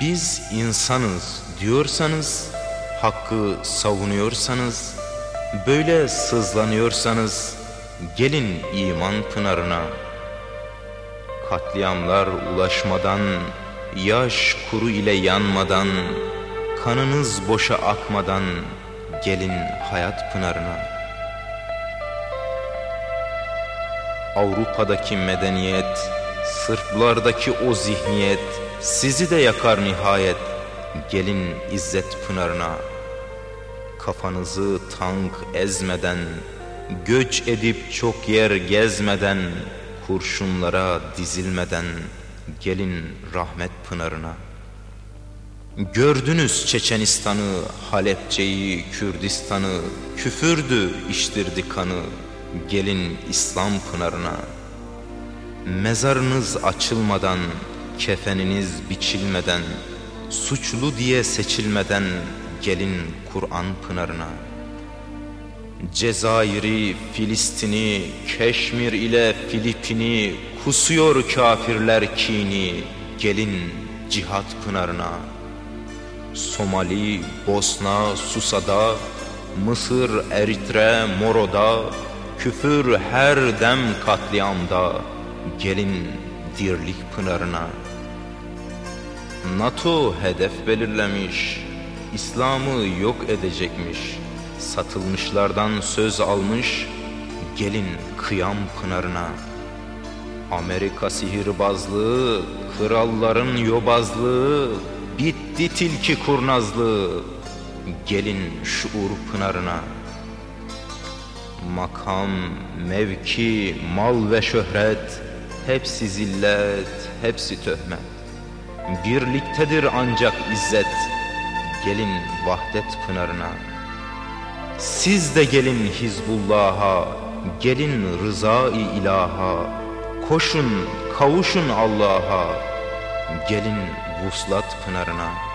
Biz insanız diyorsanız, hakkı savunuyorsanız, böyle sızlanıyorsanız, gelin iman pınarına. Katliamlar ulaşmadan, yaş kuru ile yanmadan, kanınız boşa akmadan, gelin hayat pınarına. Avrupa'daki medeniyet, Sırplardaki o zihniyet, sizi de yakar nihayet, gelin izzet pınarına. Kafanızı tank ezmeden, göç edip çok yer gezmeden, kurşunlara dizilmeden, gelin rahmet pınarına. Gördünüz Çeçenistan'ı, Halepçe'yi, Kürdistan'ı, küfürdü iştirdi kanı, gelin İslam pınarına. Mezarınız açılmadan, kefeniniz biçilmeden, suçlu diye seçilmeden gelin Kur'an pınarına. Cezayir'i, Filistin'i, Keşmir ile Filipin'i kusuyor kafirler kini, gelin cihat pınarına. Somali, Bosna, Susa'da, Mısır, Eritre, Moro'da, küfür her dem katliamda, gelin dirlik pınarına. NATO hedef belirlemiş, İslam'ı yok edecekmiş, satılmışlardan söz almış, gelin kıyam pınarına. Amerika sihirbazlığı, kralların yobazlığı, bitti tilki kurnazlığı, gelin şuur pınarına. Makam, mevki, mal ve şöhret, hepsi zillet, hepsi töhmet. Birliktedir ancak izzet, gelin vahdet pınarına. Siz de gelin Hizbullah'a, gelin rıza-i ilaha, koşun, kavuşun Allah'a, gelin vuslat pınarına.